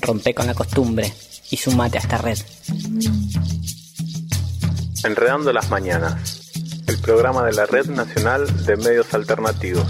Rompe con la costumbre y sumate a esta red. Enredando las Mañanas, el programa de la Red Nacional de Medios Alternativos.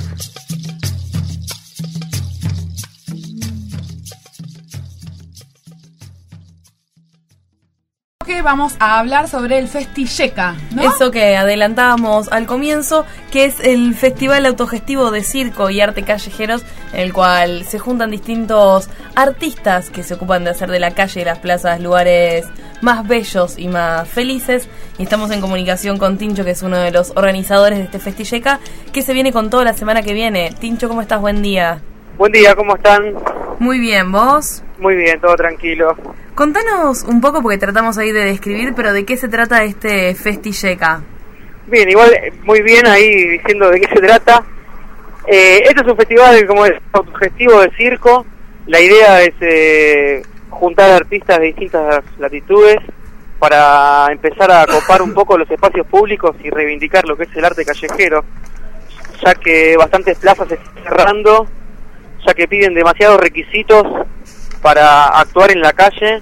vamos a hablar sobre el Festilleca, ¿no? Eso que adelantábamos al comienzo, que es el festival autogestivo de circo y arte callejeros, en el cual se juntan distintos artistas que se ocupan de hacer de la calle y las plazas lugares más bellos y más felices. Y estamos en comunicación con Tincho, que es uno de los organizadores de este Festilleca, que se viene con toda la semana que viene. Tincho, ¿cómo estás? Buen día. Buen día, ¿cómo están? Muy bien, ¿vos? Muy bien, todo tranquilo. Contanos un poco, porque tratamos ahí de describir, pero ¿de qué se trata este Festilleca? Bien, igual muy bien ahí diciendo de qué se trata. Eh, este es un festival como es autogestivo de circo. La idea es eh, juntar artistas de distintas latitudes para empezar a copar un poco los espacios públicos y reivindicar lo que es el arte callejero, ya que bastantes plazas están cerrando, ya que piden demasiados requisitos para actuar en la calle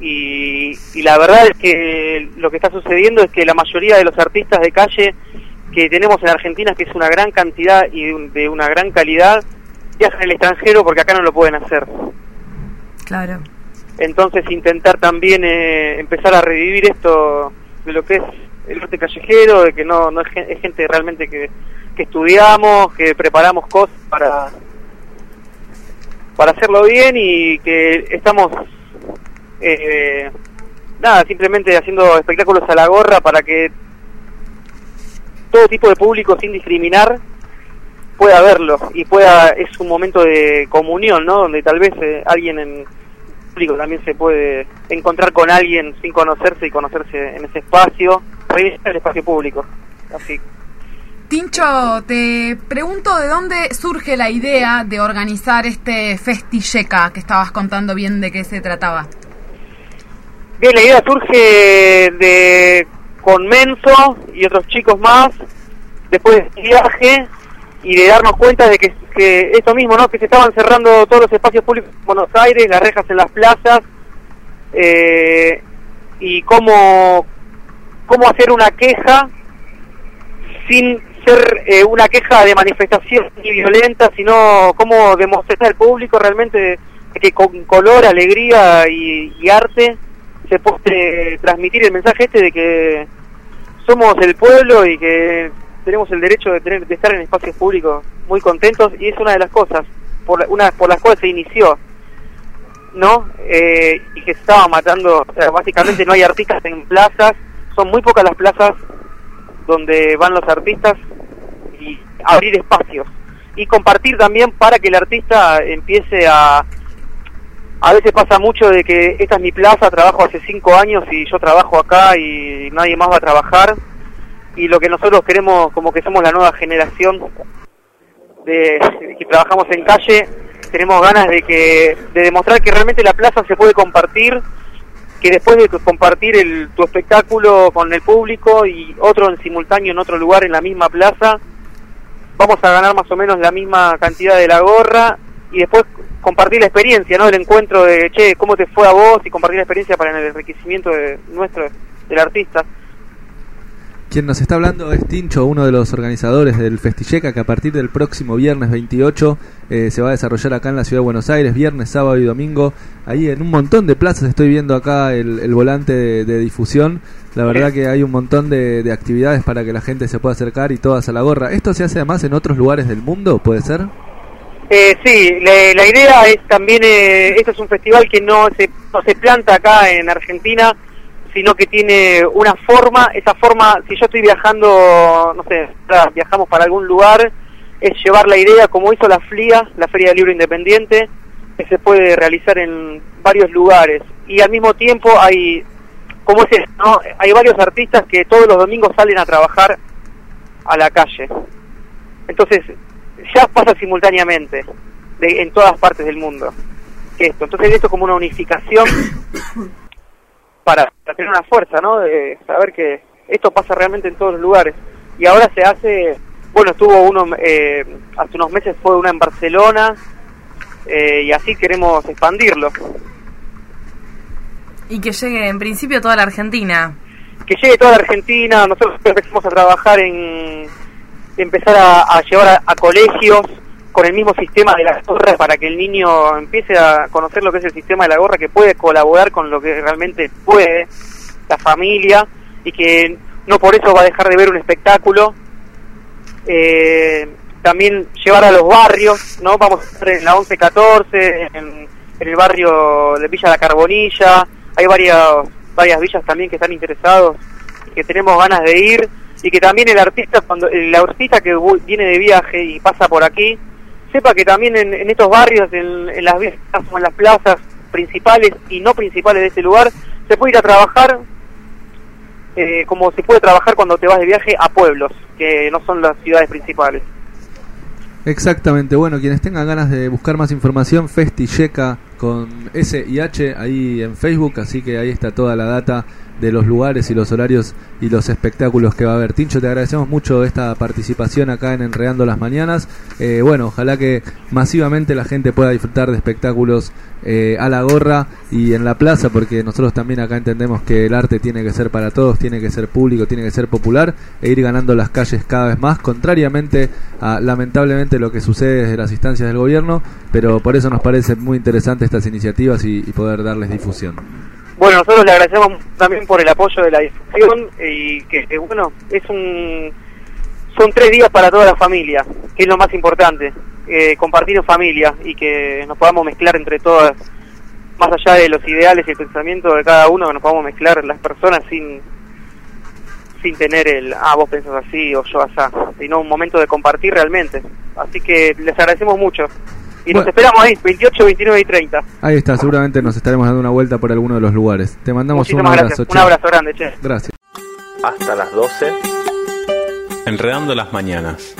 y, la verdad es que lo que está sucediendo es que la mayoría de los artistas de calle que tenemos en Argentina, que es una gran cantidad y de una gran calidad, viajan al extranjero porque acá no lo pueden hacer. Claro. Entonces intentar también eh, empezar a revivir esto de lo que es el arte callejero, de que no, no es, es gente realmente que, que estudiamos, que preparamos cosas para para hacerlo bien y que estamos eh, nada simplemente haciendo espectáculos a la gorra para que todo tipo de público sin discriminar pueda verlo y pueda es un momento de comunión no donde tal vez eh, alguien en público también se puede encontrar con alguien sin conocerse y conocerse en ese espacio el espacio público. Así. Tincho, te pregunto de dónde surge la idea de organizar este Festilleca que estabas contando bien de qué se trataba. Bien, la idea surge de con Menso y otros chicos más después de este viaje y de darnos cuenta de que, que esto mismo, ¿no? Que se estaban cerrando todos los espacios públicos en Buenos Aires, las rejas en las plazas eh, y cómo cómo hacer una queja sin ser eh, una queja de manifestación ni violenta, sino cómo demostrar al público realmente que con color, alegría y, arte se puede transmitir el mensaje este de que somos el pueblo y que tenemos el derecho de, tener, de estar en espacios públicos muy contentos y es una de las cosas por una por las cuales se inició no eh, y que se estaba matando o sea, básicamente no hay artistas en plazas son muy pocas las plazas donde van los artistas y abrir espacios. Y compartir también para que el artista empiece a a veces pasa mucho de que esta es mi plaza, trabajo hace cinco años y yo trabajo acá y nadie más va a trabajar. Y lo que nosotros queremos como que somos la nueva generación de que trabajamos en calle tenemos ganas de que de demostrar que realmente la plaza se puede compartir que después de compartir el, tu espectáculo con el público y otro en simultáneo en otro lugar en la misma plaza, vamos a ganar más o menos la misma cantidad de la gorra y después compartir la experiencia, ¿no? El encuentro de, che, ¿cómo te fue a vos? Y compartir la experiencia para el enriquecimiento de nuestro, del artista. Quien nos está hablando es Tincho, uno de los organizadores del Festilleca, que a partir del próximo viernes 28 eh, se va a desarrollar acá en la ciudad de Buenos Aires, viernes, sábado y domingo. Ahí en un montón de plazas estoy viendo acá el, volante de, difusión. La verdad que hay un montón de, actividades para que la gente se pueda acercar y todas a la gorra. ¿Esto se hace además en otros lugares del mundo? ¿Puede ser? Eh, sí, la, idea es también, eh, esto es un festival que no se, no se planta acá en Argentina, sino que tiene una forma, esa forma, si yo estoy viajando, no sé, viajamos para algún lugar, es llevar la idea como hizo la FLIA, la Feria del Libro Independiente, que se puede realizar en varios lugares. Y al mismo tiempo hay, como es ¿no? hay varios artistas que todos los domingos salen a trabajar a la calle. Entonces, ya pasa simultáneamente de, en todas partes del mundo. Esto. Entonces, esto es como una unificación para, tener una fuerza, ¿no? De saber que esto pasa realmente en todos los lugares. Y ahora se hace, bueno, estuvo uno, eh, hace unos meses fue una en Barcelona, eh, y así queremos expandirlo. Y que llegue en principio toda la Argentina. Que llegue toda la Argentina, nosotros empezamos a trabajar en empezar a, llevar a, colegios con el mismo sistema de la gorra para que el niño empiece a conocer lo que es el sistema de la gorra, que puede colaborar con lo que realmente puede la familia y que no por eso va a dejar de ver un espectáculo. Eh, también llevar a los barrios, ¿no? Vamos a estar en la 1114, en, en el barrio de Villa La Carbonilla, hay varias, varias villas también que están interesados y que tenemos ganas de ir y que también el artista cuando el artista que viene de viaje y pasa por aquí sepa que también en, en estos barrios en, las en las plazas principales y no principales de este lugar se puede ir a trabajar eh, como se puede trabajar cuando te vas de viaje a pueblos que no son las ciudades principales. Exactamente, bueno, quienes tengan ganas de buscar más información, Festicheca con S y H ahí en Facebook, así que ahí está toda la data de los lugares y los horarios y los espectáculos que va a haber. Tincho, te agradecemos mucho esta participación acá en Enredando las Mañanas. Eh, bueno, ojalá que masivamente la gente pueda disfrutar de espectáculos eh, a la gorra y en la plaza, porque nosotros también acá entendemos que el arte tiene que ser para todos, tiene que ser público, tiene que ser popular e ir ganando las calles cada vez más, contrariamente a lamentablemente lo que sucede desde las instancias del gobierno, pero por eso nos parece muy interesante estas iniciativas y, y poder darles difusión. Bueno, nosotros le agradecemos también por el apoyo de la difusión y que, bueno, es un son tres días para toda la familia, que es lo más importante, eh, compartir familia y que nos podamos mezclar entre todas, más allá de los ideales y el pensamiento de cada uno, que nos podamos mezclar las personas sin sin tener el, ah, vos pensás así o yo así, sino un momento de compartir realmente. Así que les agradecemos mucho. Y nos esperamos ahí, 28, 29 y 30. Ahí está, seguramente nos estaremos dando una vuelta por alguno de los lugares. Te mandamos un abrazo. gracias. Un abrazo grande, che. Gracias. Hasta las 12. Enredando las mañanas.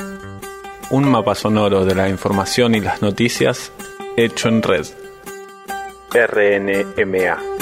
Un mapa sonoro de la información y las noticias hecho en red. RNMA.